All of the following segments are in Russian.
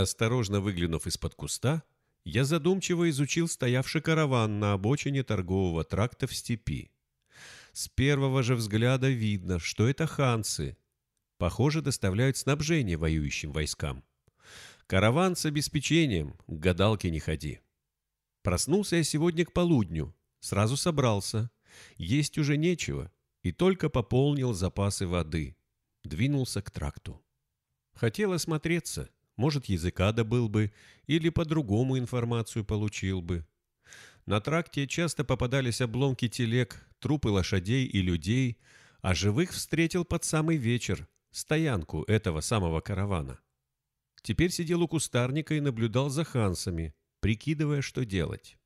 Осторожно выглянув из-под куста, я задумчиво изучил стоявший караван на обочине торгового тракта в степи. С первого же взгляда видно, что это ханцы. Похоже, доставляют снабжение воюющим войскам. Караван с обеспечением, к гадалке не ходи. Проснулся я сегодня к полудню, сразу собрался. Есть уже нечего, и только пополнил запасы воды. Двинулся к тракту. Хотел осмотреться, может, языка добыл бы, или по-другому информацию получил бы. На тракте часто попадались обломки телег, трупы лошадей и людей, а живых встретил под самый вечер, стоянку этого самого каравана. Теперь сидел у кустарника и наблюдал за хансами, прикидывая, что делать.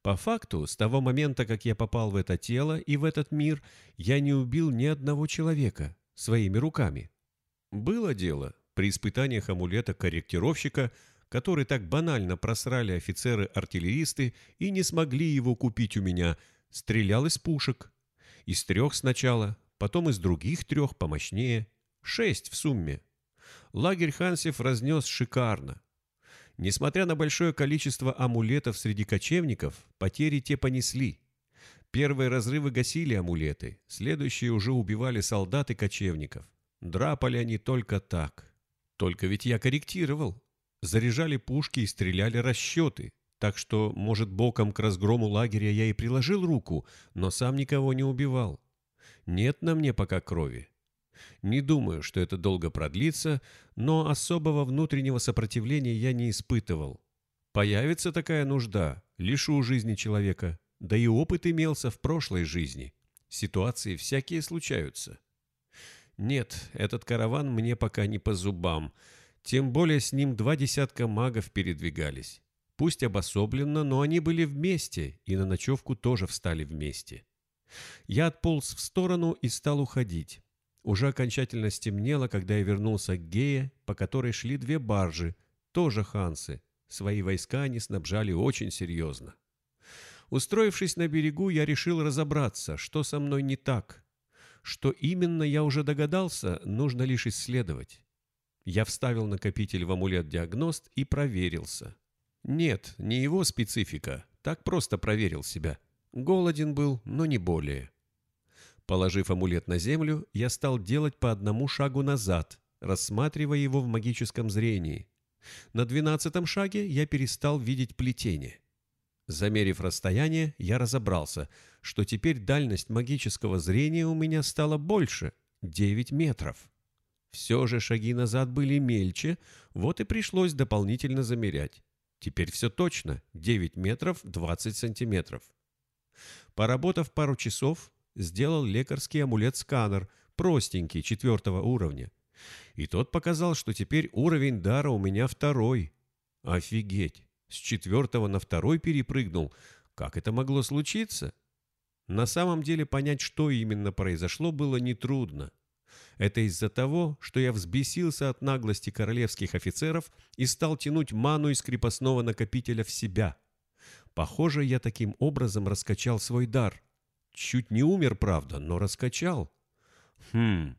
По факту, с того момента, как я попал в это тело и в этот мир, я не убил ни одного человека своими руками. Было дело при испытаниях амулета корректировщика, который так банально просрали офицеры-артиллеристы и не смогли его купить у меня, стрелял из пушек. Из трех сначала, потом из других трех помощнее. Шесть в сумме. Лагерь Хансев разнес шикарно. Несмотря на большое количество амулетов среди кочевников, потери те понесли. Первые разрывы гасили амулеты, следующие уже убивали солдат и кочевников. Драпали они только так. Только ведь я корректировал. Заряжали пушки и стреляли расчеты. Так что, может, боком к разгрому лагеря я и приложил руку, но сам никого не убивал. Нет на мне пока крови. Не думаю, что это долго продлится, но особого внутреннего сопротивления я не испытывал. Появится такая нужда, лишу жизни человека, да и опыт имелся в прошлой жизни. Ситуации всякие случаются. Нет, этот караван мне пока не по зубам, тем более с ним два десятка магов передвигались. Пусть обособленно, но они были вместе, и на ночевку тоже встали вместе. Я отполз в сторону и стал уходить. Уже окончательно стемнело, когда я вернулся к Гее, по которой шли две баржи, тоже хансы. Свои войска они снабжали очень серьезно. Устроившись на берегу, я решил разобраться, что со мной не так. Что именно я уже догадался, нужно лишь исследовать. Я вставил накопитель в амулет-диагност и проверился. Нет, не его специфика, так просто проверил себя. Голоден был, но не более. Положив амулет на землю, я стал делать по одному шагу назад, рассматривая его в магическом зрении. На двенадцатом шаге я перестал видеть плетение. Замерив расстояние, я разобрался, что теперь дальность магического зрения у меня стала больше — 9 метров. Все же шаги назад были мельче, вот и пришлось дополнительно замерять. Теперь все точно — 9 метров 20 сантиметров. Поработав пару часов, сделал лекарский амулет-сканер, простенький, четвертого уровня. И тот показал, что теперь уровень дара у меня второй. Офигеть! С четвертого на второй перепрыгнул. Как это могло случиться? На самом деле понять, что именно произошло, было нетрудно. Это из-за того, что я взбесился от наглости королевских офицеров и стал тянуть ману из крепостного накопителя в себя. Похоже, я таким образом раскачал свой дар. Чуть не умер, правда, но раскачал. Хм,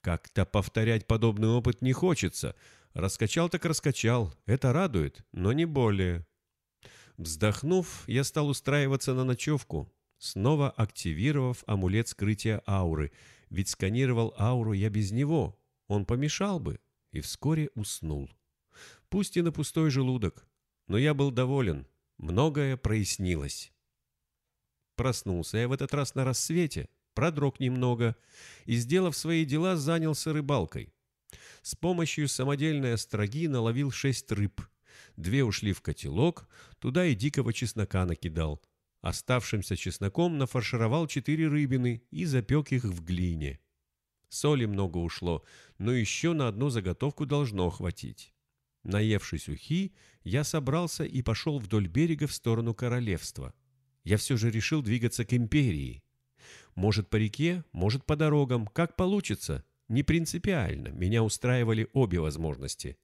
как-то повторять подобный опыт не хочется. Раскачал так раскачал, это радует, но не более. Вздохнув, я стал устраиваться на ночевку, снова активировав амулет скрытия ауры, ведь сканировал ауру я без него, он помешал бы, и вскоре уснул. Пусть и на пустой желудок, но я был доволен, многое прояснилось. Проснулся я в этот раз на рассвете, продрог немного и, сделав свои дела, занялся рыбалкой. С помощью самодельной остроги наловил шесть рыб. Две ушли в котелок, туда и дикого чеснока накидал. Оставшимся чесноком нафаршировал четыре рыбины и запек их в глине. Соли много ушло, но еще на одну заготовку должно хватить. Наевшись ухи, я собрался и пошел вдоль берега в сторону королевства я все же решил двигаться к империи. Может, по реке, может, по дорогам, как получится. Не принципиально, меня устраивали обе возможности.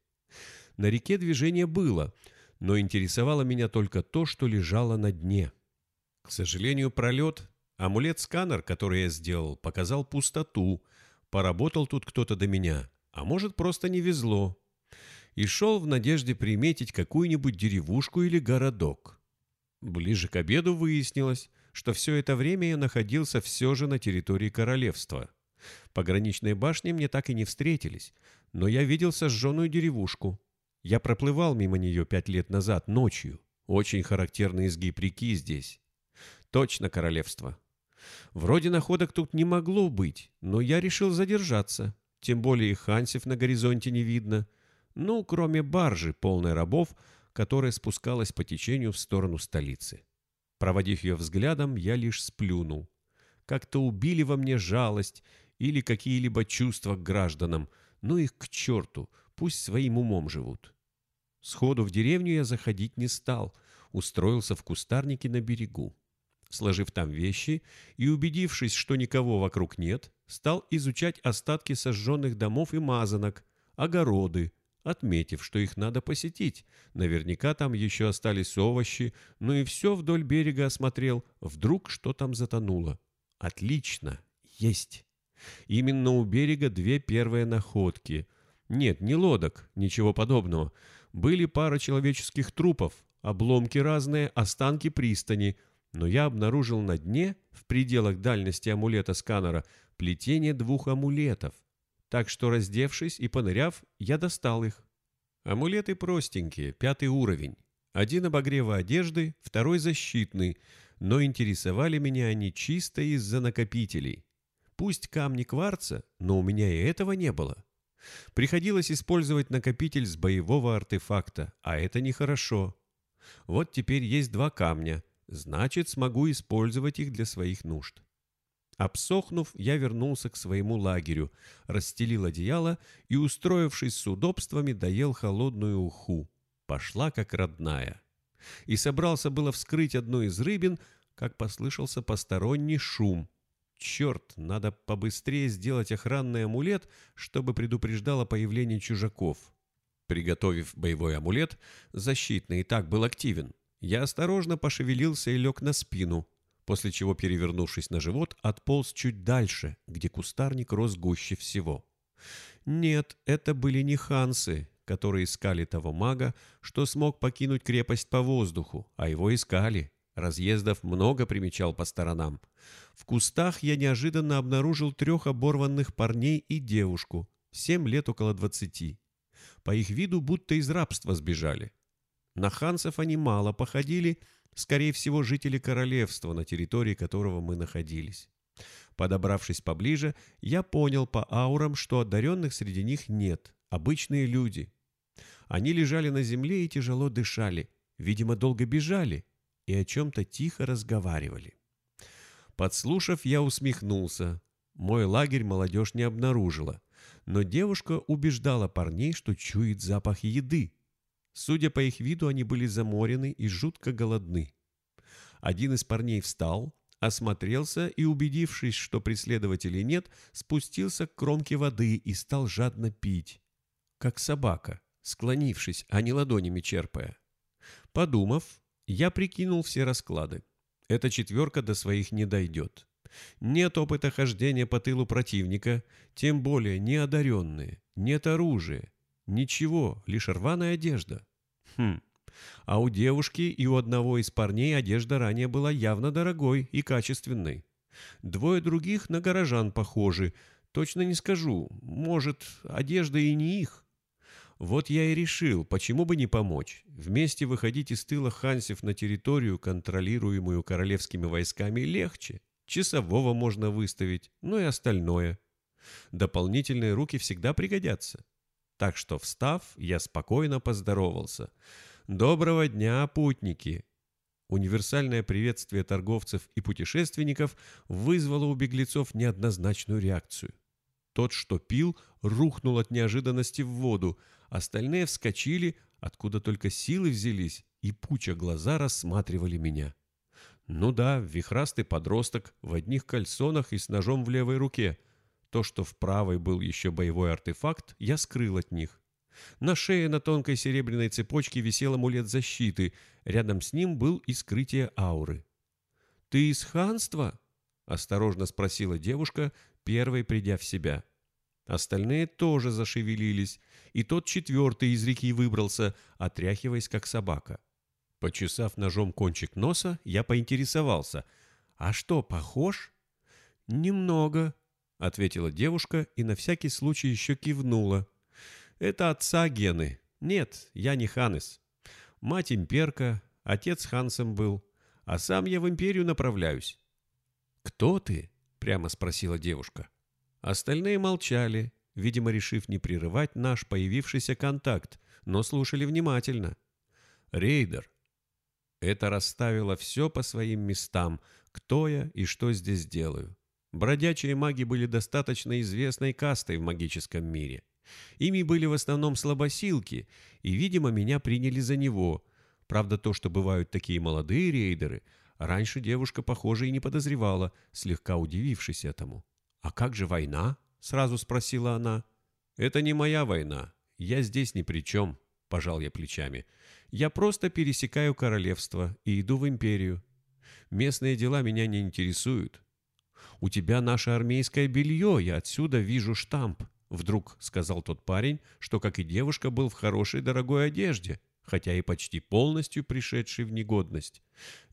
На реке движение было, но интересовало меня только то, что лежало на дне. К сожалению, пролет, амулет-сканер, который я сделал, показал пустоту. Поработал тут кто-то до меня, а может, просто не везло. и шел в надежде приметить какую-нибудь деревушку или городок. Ближе к обеду выяснилось, что все это время я находился все же на территории королевства. Пограничные башни мне так и не встретились, но я видел сожженную деревушку. Я проплывал мимо нее пять лет назад ночью. Очень характерный изгиб реки здесь. Точно королевство. Вроде находок тут не могло быть, но я решил задержаться. Тем более и хансев на горизонте не видно. Ну, кроме баржи, полной рабов, которая спускалась по течению в сторону столицы. Проводив ее взглядом, я лишь сплюнул. Как-то убили во мне жалость или какие-либо чувства к гражданам. Ну их к черту, пусть своим умом живут. Сходу в деревню я заходить не стал, устроился в кустарнике на берегу. Сложив там вещи и убедившись, что никого вокруг нет, стал изучать остатки сожженных домов и мазанок, огороды, отметив, что их надо посетить. Наверняка там еще остались овощи, ну и все вдоль берега осмотрел. Вдруг что там затонуло. Отлично, есть. Именно у берега две первые находки. Нет, не лодок, ничего подобного. Были пара человеческих трупов, обломки разные, останки пристани, но я обнаружил на дне, в пределах дальности амулета-сканера, плетение двух амулетов. Так что, раздевшись и поныряв, я достал их. Амулеты простенькие, пятый уровень. Один обогрева одежды, второй защитный, но интересовали меня они чисто из-за накопителей. Пусть камни кварца, но у меня и этого не было. Приходилось использовать накопитель с боевого артефакта, а это нехорошо. Вот теперь есть два камня, значит, смогу использовать их для своих нужд. Обсохнув, я вернулся к своему лагерю, расстелил одеяло и, устроившись с удобствами, доел холодную уху. Пошла как родная. И собрался было вскрыть одну из рыбин, как послышался посторонний шум, Черт, надо побыстрее сделать охранный амулет, чтобы предупреждал о появлении чужаков. Приготовив боевой амулет, защитный и так был активен. Я осторожно пошевелился и лег на спину, после чего, перевернувшись на живот, отполз чуть дальше, где кустарник рос гуще всего. Нет, это были не хансы, которые искали того мага, что смог покинуть крепость по воздуху, а его искали. Разъездов много примечал по сторонам. В кустах я неожиданно обнаружил трех оборванных парней и девушку, семь лет около двадцати. По их виду будто из рабства сбежали. На ханцев они мало походили, скорее всего, жители королевства, на территории которого мы находились. Подобравшись поближе, я понял по аурам, что одаренных среди них нет, обычные люди. Они лежали на земле и тяжело дышали, видимо, долго бежали, и о чем-то тихо разговаривали. Подслушав, я усмехнулся. Мой лагерь молодежь не обнаружила, но девушка убеждала парней, что чует запах еды. Судя по их виду, они были заморены и жутко голодны. Один из парней встал, осмотрелся и, убедившись, что преследователей нет, спустился к кромке воды и стал жадно пить, как собака, склонившись, а не ладонями черпая. Подумав, я прикинул все расклады. Эта четверка до своих не дойдет. Нет опыта хождения по тылу противника, тем более неодаренные, нет оружия. Ничего, лишь рваная одежда. Хм. А у девушки и у одного из парней одежда ранее была явно дорогой и качественной. Двое других на горожан похожи. Точно не скажу. Может, одежда и не их. Вот я и решил, почему бы не помочь. Вместе выходить из тыла хансев на территорию, контролируемую королевскими войсками, легче. Часового можно выставить, ну и остальное. Дополнительные руки всегда пригодятся. Так что, встав, я спокойно поздоровался. «Доброго дня, путники!» Универсальное приветствие торговцев и путешественников вызвало у беглецов неоднозначную реакцию. Тот, что пил, рухнул от неожиданности в воду, Остальные вскочили, откуда только силы взялись, и пуча глаза рассматривали меня. Ну да, вихрастый подросток в одних кальсонах и с ножом в левой руке. То, что в правой был еще боевой артефакт, я скрыл от них. На шее на тонкой серебряной цепочке висел амулет защиты, рядом с ним был и скрытие ауры. «Ты из ханства?» — осторожно спросила девушка, первой придя в себя. Остальные тоже зашевелились, и тот четвертый из реки выбрался, отряхиваясь как собака. Почесав ножом кончик носа, я поинтересовался. «А что, похож?» «Немного», — ответила девушка и на всякий случай еще кивнула. «Это отца гены. Нет, я не Ханес. Мать имперка, отец Хансом был, а сам я в империю направляюсь». «Кто ты?» — прямо спросила девушка. Остальные молчали, видимо, решив не прерывать наш появившийся контакт, но слушали внимательно. «Рейдер». Это расставило все по своим местам, кто я и что здесь делаю. Бродячие маги были достаточно известной кастой в магическом мире. Ими были в основном слабосилки, и, видимо, меня приняли за него. Правда, то, что бывают такие молодые рейдеры, раньше девушка, похоже, и не подозревала, слегка удивившись этому. «А как же война?» — сразу спросила она. «Это не моя война. Я здесь ни при чем», — пожал я плечами. «Я просто пересекаю королевство и иду в империю. Местные дела меня не интересуют». «У тебя наше армейское белье, я отсюда вижу штамп», — вдруг сказал тот парень, что, как и девушка, был в хорошей дорогой одежде, хотя и почти полностью пришедший в негодность.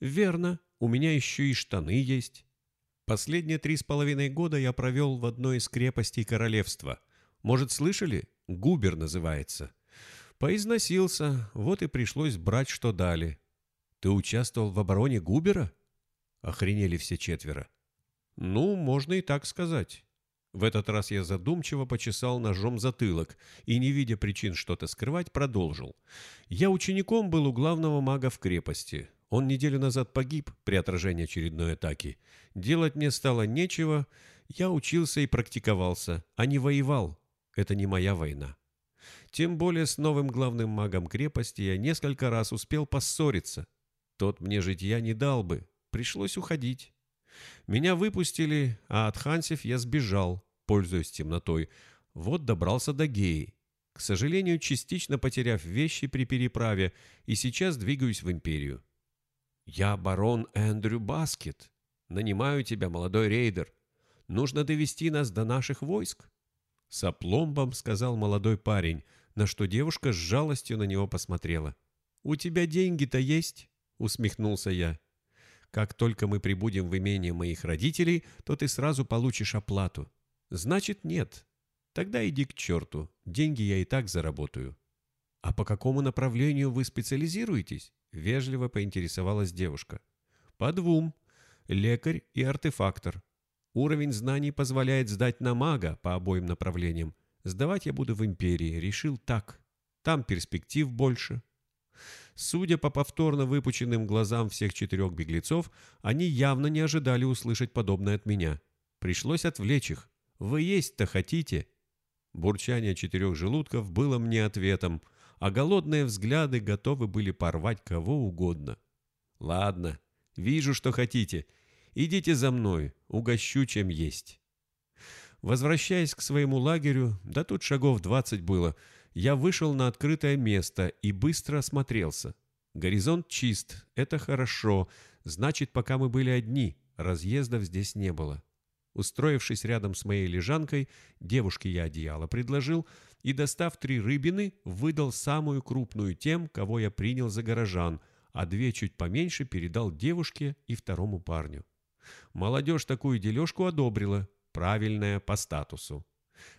«Верно, у меня еще и штаны есть». Последние три с половиной года я провел в одной из крепостей королевства. Может, слышали? Губер называется. Поизносился, вот и пришлось брать, что дали. Ты участвовал в обороне Губера? Охренели все четверо. Ну, можно и так сказать. В этот раз я задумчиво почесал ножом затылок и, не видя причин что-то скрывать, продолжил. Я учеником был у главного мага в крепости. Он неделю назад погиб при отражении очередной атаки. Делать мне стало нечего, я учился и практиковался, а не воевал. Это не моя война. Тем более с новым главным магом крепости я несколько раз успел поссориться. Тот мне житья не дал бы, пришлось уходить. Меня выпустили, а от Хансев я сбежал, пользуясь темнотой. Вот добрался до Геи. К сожалению, частично потеряв вещи при переправе, и сейчас двигаюсь в Империю. «Я барон Эндрю Баскет. Нанимаю тебя, молодой рейдер. Нужно довести нас до наших войск». С опломбом сказал молодой парень, на что девушка с жалостью на него посмотрела. «У тебя деньги-то есть?» — усмехнулся я. «Как только мы прибудем в имение моих родителей, то ты сразу получишь оплату». «Значит, нет. Тогда иди к черту. Деньги я и так заработаю». «А по какому направлению вы специализируетесь?» — вежливо поинтересовалась девушка. «По двум. Лекарь и артефактор. Уровень знаний позволяет сдать на мага по обоим направлениям. Сдавать я буду в Империи. Решил так. Там перспектив больше». Судя по повторно выпученным глазам всех четырех беглецов, они явно не ожидали услышать подобное от меня. Пришлось отвлечь их. «Вы есть-то хотите?» Бурчание четырех желудков было мне ответом — а голодные взгляды готовы были порвать кого угодно. «Ладно, вижу, что хотите. Идите за мной, угощу, чем есть». Возвращаясь к своему лагерю, да тут шагов двадцать было, я вышел на открытое место и быстро осмотрелся. Горизонт чист, это хорошо, значит, пока мы были одни, разъездов здесь не было. Устроившись рядом с моей лежанкой, девушке я одеяло предложил и, достав три рыбины, выдал самую крупную тем, кого я принял за горожан, а две чуть поменьше передал девушке и второму парню. Молодежь такую дележку одобрила, правильная по статусу.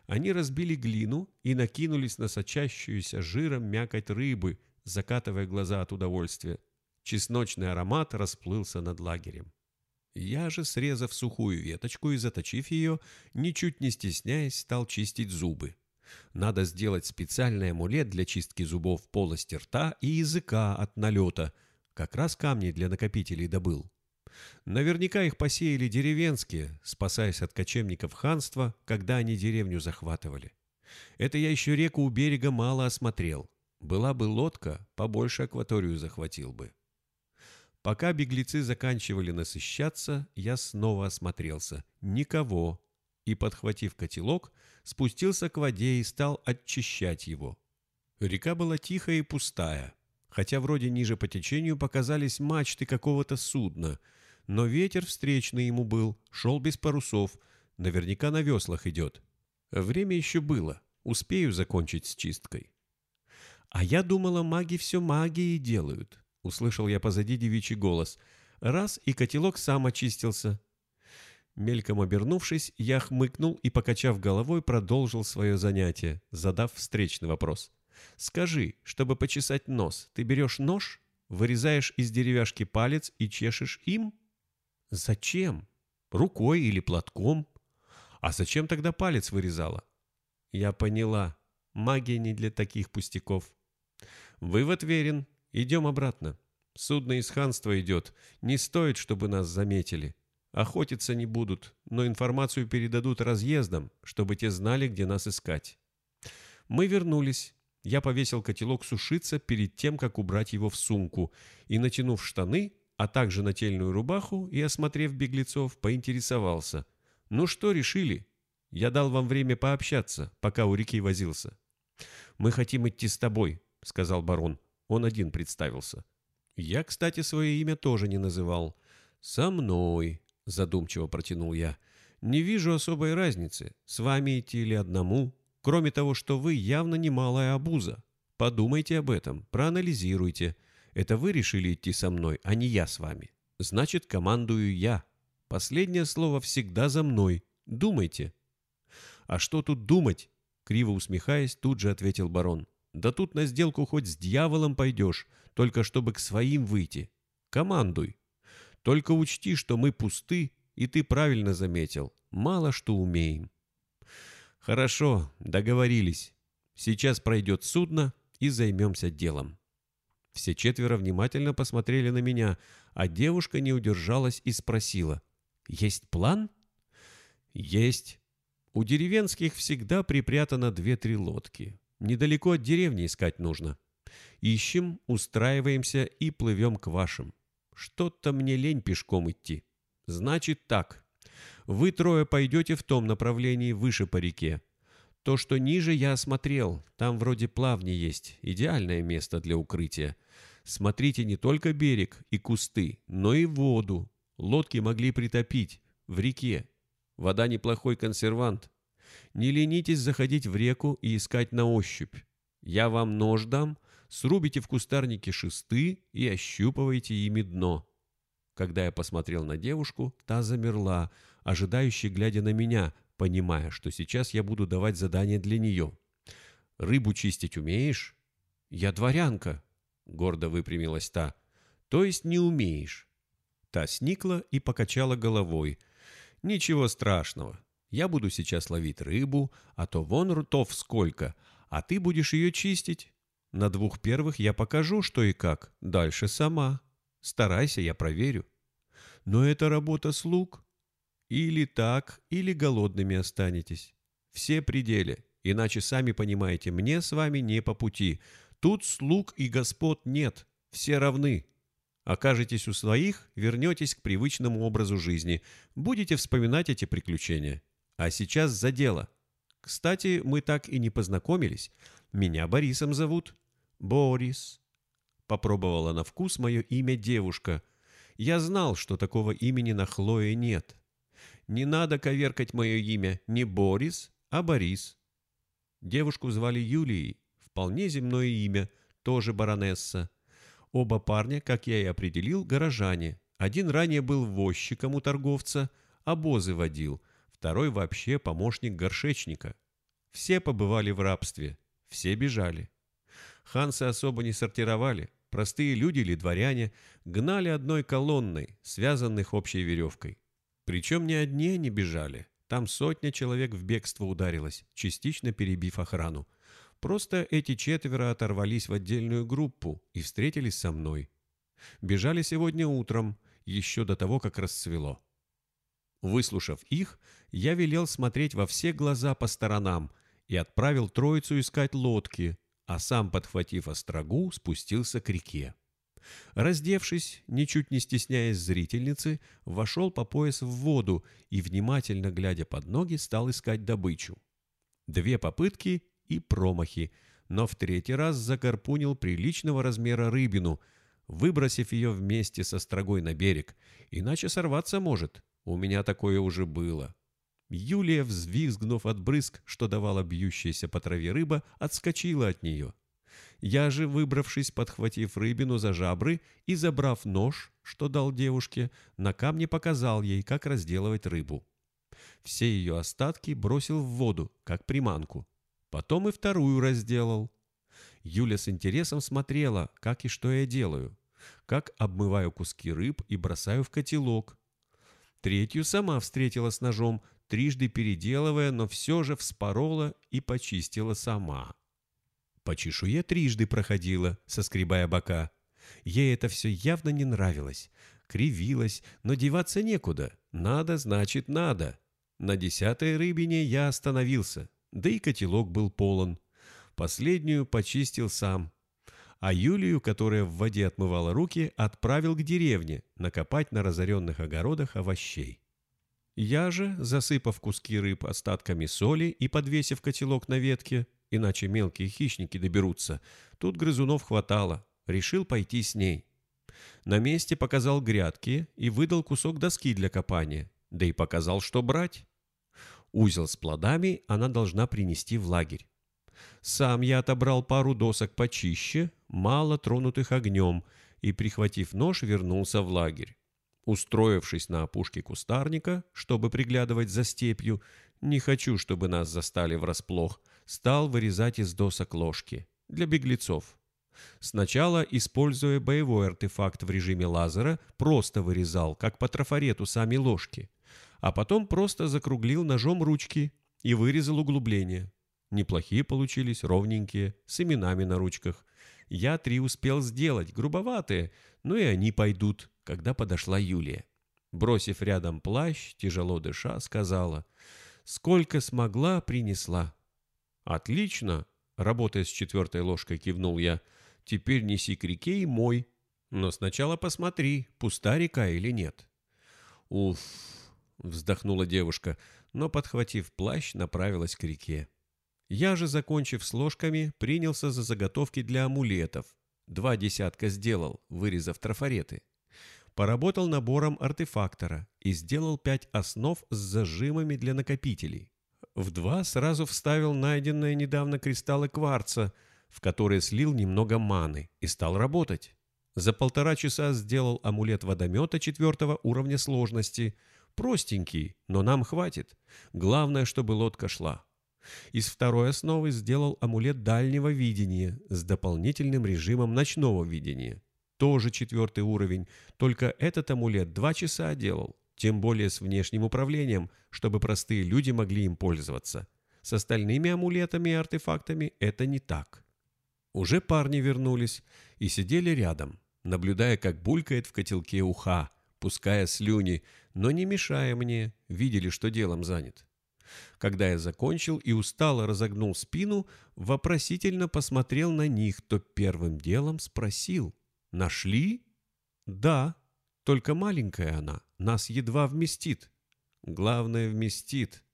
Они разбили глину и накинулись на сочащуюся жиром мякоть рыбы, закатывая глаза от удовольствия. Чесночный аромат расплылся над лагерем. Я же, срезав сухую веточку и заточив ее, ничуть не стесняясь, стал чистить зубы. Надо сделать специальный амулет для чистки зубов полости рта и языка от налета. Как раз камни для накопителей добыл. Наверняка их посеяли деревенские, спасаясь от кочевников ханства, когда они деревню захватывали. Это я еще реку у берега мало осмотрел. Была бы лодка, побольше акваторию захватил бы. Пока беглецы заканчивали насыщаться, я снова осмотрелся. Никого. И, подхватив котелок, спустился к воде и стал очищать его. Река была тихая и пустая, хотя вроде ниже по течению показались мачты какого-то судна, но ветер встречный ему был, шел без парусов, наверняка на веслах идет. Время еще было. Успею закончить с чисткой. «А я думала, маги все магией делают», — услышал я позади девичий голос. Раз, и котелок сам очистился. Мельком обернувшись, я хмыкнул и, покачав головой, продолжил свое занятие, задав встречный вопрос. «Скажи, чтобы почесать нос, ты берешь нож, вырезаешь из деревяшки палец и чешешь им?» «Зачем? Рукой или платком?» «А зачем тогда палец вырезала?» «Я поняла. Магия не для таких пустяков». «Вывод верен. Идем обратно. Судно из ханства идет. Не стоит, чтобы нас заметили». Охотиться не будут, но информацию передадут разъездам, чтобы те знали, где нас искать. Мы вернулись. Я повесил котелок сушиться перед тем, как убрать его в сумку, и, натянув штаны, а также нательную рубаху и, осмотрев беглецов, поинтересовался. «Ну что решили? Я дал вам время пообщаться, пока у реки возился». «Мы хотим идти с тобой», — сказал барон. Он один представился. Я, кстати, свое имя тоже не называл. «Со мной», — задумчиво протянул я. «Не вижу особой разницы, с вами идти или одному, кроме того, что вы явно немалая обуза. Подумайте об этом, проанализируйте. Это вы решили идти со мной, а не я с вами. Значит, командую я. Последнее слово всегда за мной. Думайте». «А что тут думать?» — криво усмехаясь, тут же ответил барон. «Да тут на сделку хоть с дьяволом пойдешь, только чтобы к своим выйти. Командуй». Только учти, что мы пусты, и ты правильно заметил, мало что умеем. Хорошо, договорились. Сейчас пройдет судно и займемся делом. Все четверо внимательно посмотрели на меня, а девушка не удержалась и спросила. «Есть план?» «Есть. У деревенских всегда припрятано две-три лодки. Недалеко от деревни искать нужно. Ищем, устраиваемся и плывем к вашим. Что-то мне лень пешком идти. Значит так. Вы трое пойдете в том направлении выше по реке. То, что ниже, я осмотрел. Там вроде плавни есть. Идеальное место для укрытия. Смотрите не только берег и кусты, но и воду. Лодки могли притопить. В реке. Вода неплохой консервант. Не ленитесь заходить в реку и искать на ощупь. Я вам нож дам, срубите в кустарнике шесты и ощупывайте ими дно. Когда я посмотрел на девушку, та замерла, ожидающе глядя на меня, понимая, что сейчас я буду давать задание для нее. «Рыбу чистить умеешь?» «Я дворянка», — гордо выпрямилась та. «То есть не умеешь?» Та сникла и покачала головой. «Ничего страшного. Я буду сейчас ловить рыбу, а то вон ртов сколько, а ты будешь ее чистить. На двух первых я покажу, что и как. Дальше сама. Старайся, я проверю. Но это работа слуг. Или так, или голодными останетесь. Все пределы. Иначе, сами понимаете, мне с вами не по пути. Тут слуг и господ нет. Все равны. Окажетесь у своих, вернетесь к привычному образу жизни. Будете вспоминать эти приключения. А сейчас за дело. Кстати, мы так и не познакомились. Меня Борисом зовут. Борис. Попробовала на вкус мое имя девушка. Я знал, что такого имени на Хлое нет. Не надо коверкать мое имя, не Борис, а Борис. Девушку звали Юлией, вполне земное имя, тоже баронесса. Оба парня, как я и определил, горожане. Один ранее был возчиком у торговца, обозы водил, второй вообще помощник горшечника. Все побывали в рабстве, все бежали. Хансы особо не сортировали. Простые люди или дворяне гнали одной колонной, связанных общей веревкой. Причем не одни они бежали. Там сотня человек в бегство ударилась, частично перебив охрану. Просто эти четверо оторвались в отдельную группу и встретились со мной. Бежали сегодня утром, еще до того, как расцвело. Выслушав их, я велел смотреть во все глаза по сторонам и отправил троицу искать лодки, а сам, подхватив острогу, спустился к реке. Раздевшись, ничуть не стесняясь зрительницы, вошел по пояс в воду и, внимательно глядя под ноги, стал искать добычу. Две попытки и промахи, но в третий раз закарпунил приличного размера рыбину, выбросив ее вместе со строгой на берег, иначе сорваться может. У меня такое уже было. Юлия, взвизгнув от брызг, что давала бьющаяся по траве рыба, отскочила от нее. Я же, выбравшись, подхватив рыбину за жабры и забрав нож, что дал девушке, на камне показал ей, как разделывать рыбу. Все ее остатки бросил в воду, как приманку. Потом и вторую разделал. Юля с интересом смотрела, как и что я делаю. Как обмываю куски рыб и бросаю в котелок. Третью сама встретила с ножом, трижды переделывая, но все же вспорола и почистила сама. По чешуе трижды проходила, соскребая бока. Ей это все явно не нравилось. Кривилась, но деваться некуда. Надо, значит, надо. На десятой рыбине я остановился, да и котелок был полон. Последнюю почистил сам. А Юлию, которая в воде отмывала руки, отправил к деревне накопать на разоренных огородах овощей. Я же, засыпав куски рыб остатками соли и подвесив котелок на ветке, иначе мелкие хищники доберутся, тут грызунов хватало, решил пойти с ней. На месте показал грядки и выдал кусок доски для копания, да и показал, что брать. Узел с плодами она должна принести в лагерь. Сам я отобрал пару досок почище, мало тронутых огнем, и, прихватив нож, вернулся в лагерь. Устроившись на опушке кустарника, чтобы приглядывать за степью, не хочу, чтобы нас застали врасплох, стал вырезать из досок ложки для беглецов. Сначала, используя боевой артефакт в режиме лазера, просто вырезал, как по трафарету, сами ложки, а потом просто закруглил ножом ручки и вырезал углубления. Неплохие получились, ровненькие, с именами на ручках. Я три успел сделать, грубоватые, но и они пойдут, когда подошла Юлия. Бросив рядом плащ, тяжело дыша, сказала, «Сколько смогла, принесла». «Отлично!» — работая с четвертой ложкой, кивнул я. «Теперь неси к реке и мой. Но сначала посмотри, пуста река или нет». «Уф!» — вздохнула девушка, но, подхватив плащ, направилась к реке. Я же, закончив с ложками, принялся за заготовки для амулетов. Два десятка сделал, вырезав трафареты. Поработал набором артефактора и сделал пять основ с зажимами для накопителей в два сразу вставил найденные недавно кристаллы кварца, в которые слил немного маны, и стал работать. За полтора часа сделал амулет водомета четвертого уровня сложности. Простенький, но нам хватит. Главное, чтобы лодка шла. Из второй основы сделал амулет дальнего видения с дополнительным режимом ночного видения. Тоже четвертый уровень, только этот амулет два часа делал тем более с внешним управлением, чтобы простые люди могли им пользоваться. С остальными амулетами и артефактами это не так. Уже парни вернулись и сидели рядом, наблюдая, как булькает в котелке уха, пуская слюни, но не мешая мне, видели, что делом занят. Когда я закончил и устало разогнул спину, вопросительно посмотрел на них, то первым делом спросил «Нашли?» «Да», только маленькая она, нас едва вместит. Главное, вместит.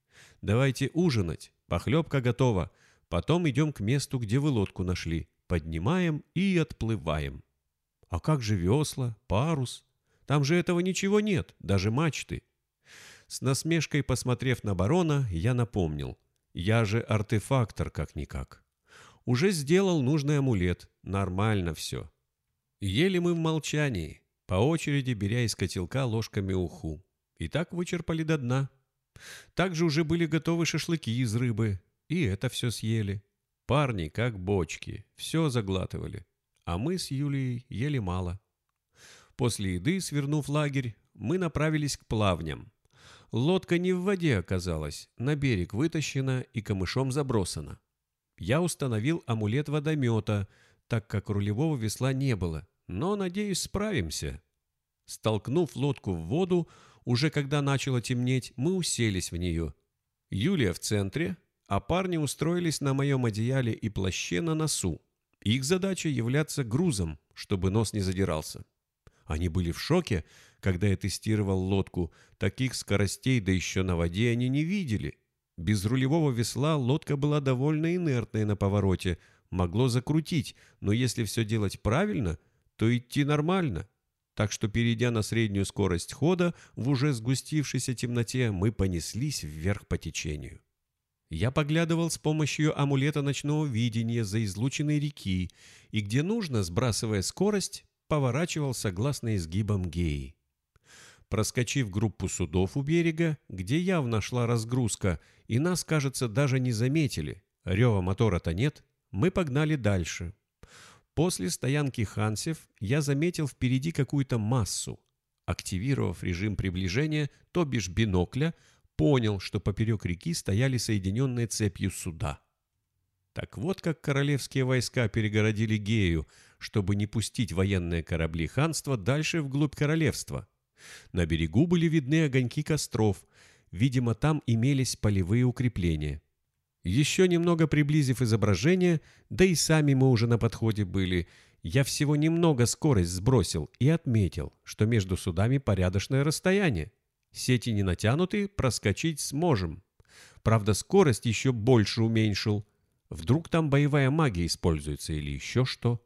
Давайте ужинать, похлебка готова. Потом идем к месту, где вы лодку нашли. Поднимаем и отплываем. А как же весла, парус? Там же этого ничего нет, даже мачты. С насмешкой посмотрев на барона, я напомнил. Я же артефактор как-никак. Уже сделал нужный амулет. Нормально все. Ели мы в молчании по очереди беря из котелка ложками уху. И так вычерпали до дна. Также уже были готовы шашлыки из рыбы, и это все съели. Парни, как бочки, все заглатывали, а мы с Юлией ели мало. После еды, свернув лагерь, мы направились к плавням. Лодка не в воде оказалась, на берег вытащена и камышом забросана. Я установил амулет водомета, так как рулевого весла не было, но, надеюсь, справимся. Столкнув лодку в воду, уже когда начало темнеть, мы уселись в нее. Юлия в центре, а парни устроились на моем одеяле и плаще на носу. Их задача являться грузом, чтобы нос не задирался. Они были в шоке, когда я тестировал лодку. Таких скоростей, да еще на воде, они не видели. Без рулевого весла лодка была довольно инертной на повороте, могло закрутить, но если все делать правильно, то идти нормально. так что, перейдя на среднюю скорость хода, в уже сгустившейся темноте мы понеслись вверх по течению. Я поглядывал с помощью амулета ночного видения за излученной реки и, где нужно, сбрасывая скорость, поворачивал согласно изгибам геи. Проскочив группу судов у берега, где явно шла разгрузка, и нас, кажется, даже не заметили, рева мотора-то нет, мы погнали дальше. После стоянки Хансев я заметил впереди какую-то массу. Активировав режим приближения, то бишь бинокля, понял, что поперек реки стояли соединенные цепью суда. Так вот как королевские войска перегородили Гею, чтобы не пустить военные корабли ханства дальше вглубь королевства. На берегу были видны огоньки костров, видимо, там имелись полевые укрепления. Еще немного приблизив изображение, да и сами мы уже на подходе были, я всего немного скорость сбросил и отметил, что между судами порядочное расстояние. Сети не натянуты, проскочить сможем. Правда, скорость еще больше уменьшил. Вдруг там боевая магия используется или еще что?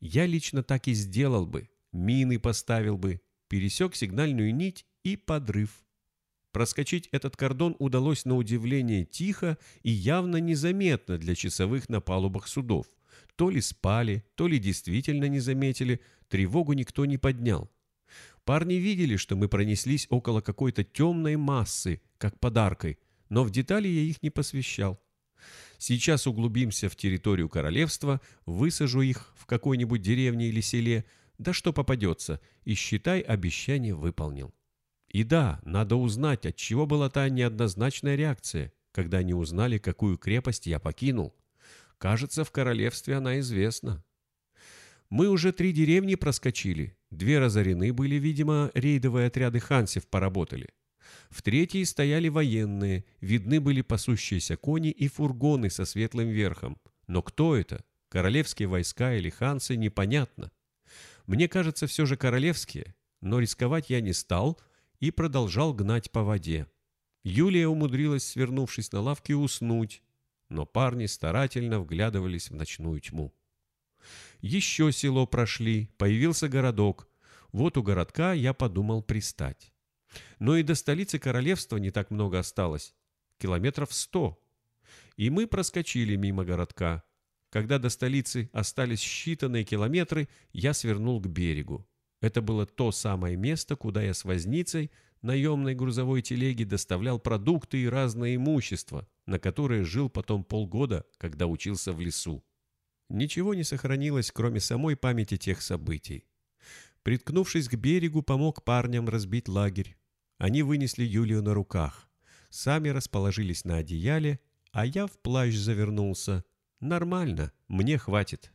Я лично так и сделал бы. Мины поставил бы, пересек сигнальную нить и подрыв. Проскочить этот кордон удалось на удивление тихо и явно незаметно для часовых на палубах судов. То ли спали, то ли действительно не заметили, тревогу никто не поднял. Парни видели, что мы пронеслись около какой-то темной массы, как подаркой, но в детали я их не посвящал. Сейчас углубимся в территорию королевства, высажу их в какой-нибудь деревне или селе, да что попадется, и считай, обещание выполнил. И да, надо узнать, от чего была та неоднозначная реакция, когда они узнали, какую крепость я покинул. Кажется, в королевстве она известна. Мы уже три деревни проскочили. Две разорены были, видимо, рейдовые отряды хансев поработали. В третьей стояли военные, видны были пасущиеся кони и фургоны со светлым верхом. Но кто это? Королевские войска или ханцы, непонятно. Мне кажется, все же королевские, но рисковать я не стал и продолжал гнать по воде. Юлия умудрилась, свернувшись на лавке, уснуть, но парни старательно вглядывались в ночную тьму. Еще село прошли, появился городок. Вот у городка я подумал пристать. Но и до столицы королевства не так много осталось. Километров сто. И мы проскочили мимо городка. Когда до столицы остались считанные километры, я свернул к берегу. Это было то самое место, куда я с возницей наемной грузовой телеги доставлял продукты и разное имущество, на которое жил потом полгода, когда учился в лесу. Ничего не сохранилось, кроме самой памяти тех событий. Приткнувшись к берегу, помог парням разбить лагерь. Они вынесли Юлию на руках. Сами расположились на одеяле, а я в плащ завернулся. Нормально, мне хватит.